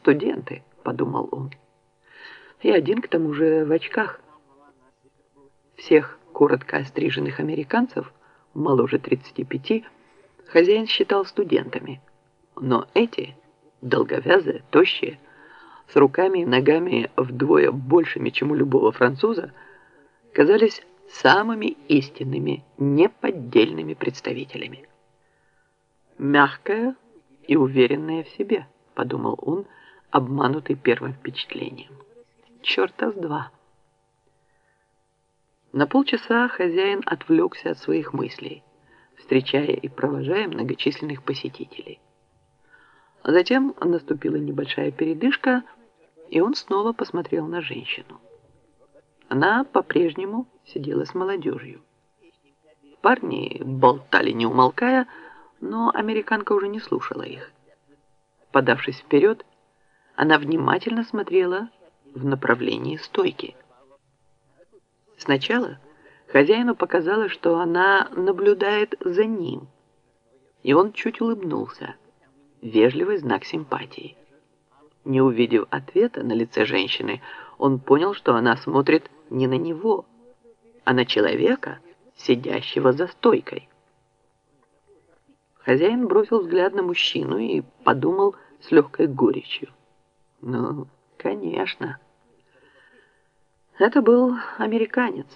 студенты», — подумал он. «И один к тому же в очках». Всех коротко остриженных американцев, моложе 35, хозяин считал студентами. Но эти, долговязые, тощие, с руками и ногами вдвое большими, чем у любого француза, казались самыми истинными, неподдельными представителями. «Мягкая и уверенная в себе», — подумал он, обманутый первым впечатлением. «Черта с два». На полчаса хозяин отвлекся от своих мыслей, встречая и провожая многочисленных посетителей. Затем наступила небольшая передышка, и он снова посмотрел на женщину. Она по-прежнему сидела с молодежью. Парни болтали не умолкая, но американка уже не слушала их. Подавшись вперед, она внимательно смотрела в направлении стойки. Сначала хозяину показалось, что она наблюдает за ним, и он чуть улыбнулся. Вежливый знак симпатии. Не увидев ответа на лице женщины, он понял, что она смотрит не на него, а на человека, сидящего за стойкой. Хозяин бросил взгляд на мужчину и подумал с легкой горечью. Ну, конечно. Это был американец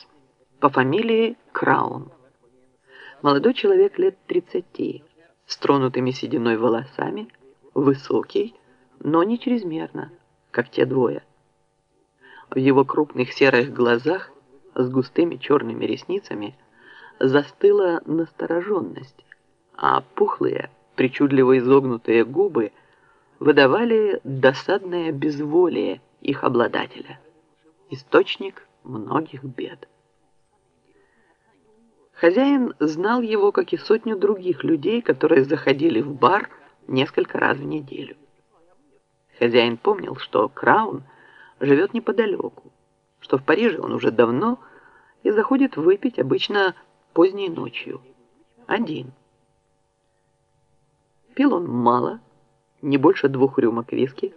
по фамилии Краун. Молодой человек лет 30, с тронутыми сединой волосами, высокий, но не чрезмерно, как те двое. В его крупных серых глазах с густыми черными ресницами застыла настороженность, а пухлые, причудливо изогнутые губы выдавали досадное безволие их обладателя источник многих бед. Хозяин знал его, как и сотню других людей, которые заходили в бар несколько раз в неделю. Хозяин помнил, что Краун живет неподалеку, что в Париже он уже давно и заходит выпить обычно поздней ночью, один. Пил он мало, не больше двух рюмок виски,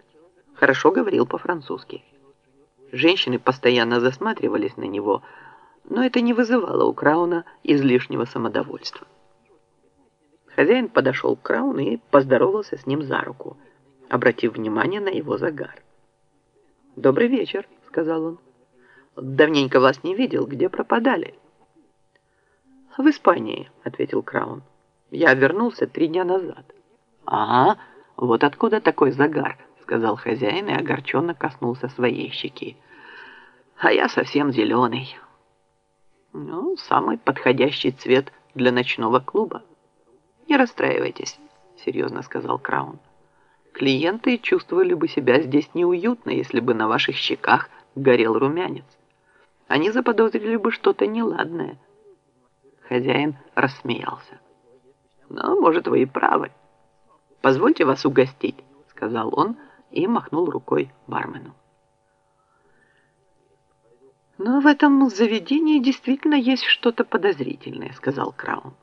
хорошо говорил по-французски. Женщины постоянно засматривались на него, но это не вызывало у Крауна излишнего самодовольства. Хозяин подошел к Крауну и поздоровался с ним за руку, обратив внимание на его загар. «Добрый вечер», — сказал он. «Давненько вас не видел. Где пропадали?» «В Испании», — ответил Краун. «Я вернулся три дня назад». «Ага, вот откуда такой загар», сказал хозяин и огорченно коснулся своей щеки. А я совсем зеленый. Ну, самый подходящий цвет для ночного клуба. Не расстраивайтесь, серьезно сказал Краун. Клиенты чувствовали бы себя здесь неуютно, если бы на ваших щеках горел румянец. Они заподозрили бы что-то неладное. Хозяин рассмеялся. «Ну, может, вы и правы. Позвольте вас угостить», — сказал он, — и махнул рукой бармену. «Но в этом заведении действительно есть что-то подозрительное», — сказал Краун.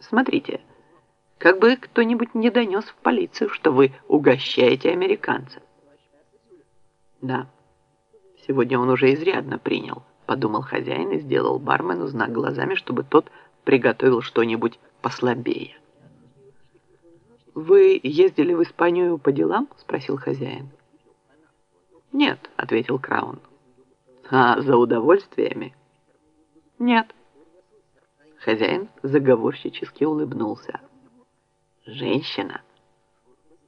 «Смотрите, как бы кто-нибудь не донес в полицию, что вы угощаете американца». «Да, сегодня он уже изрядно принял», — подумал хозяин и сделал бармену знак глазами, чтобы тот приготовил что-нибудь послабее. «Вы ездили в Испанию по делам?» – спросил хозяин. «Нет», – ответил Краун. «А за удовольствиями?» «Нет». Хозяин заговорщически улыбнулся. «Женщина?»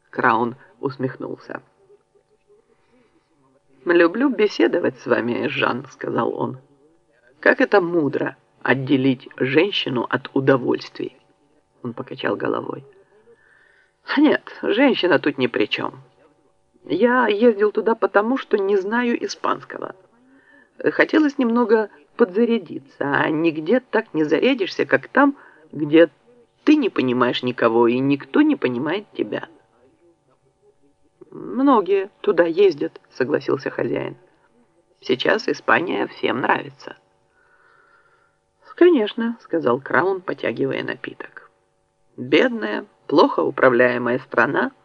Краун усмехнулся. «Люблю беседовать с вами, Жан», — сказал он. «Как это мудро отделить женщину от удовольствий?» Он покачал головой. Нет, женщина тут ни при чем. Я ездил туда потому, что не знаю испанского. Хотелось немного подзарядиться, а нигде так не зарядишься, как там, где ты не понимаешь никого, и никто не понимает тебя. Многие туда ездят, согласился хозяин. Сейчас Испания всем нравится. Конечно, сказал Краун, потягивая напиток. Бедная, плохо управляемая страна –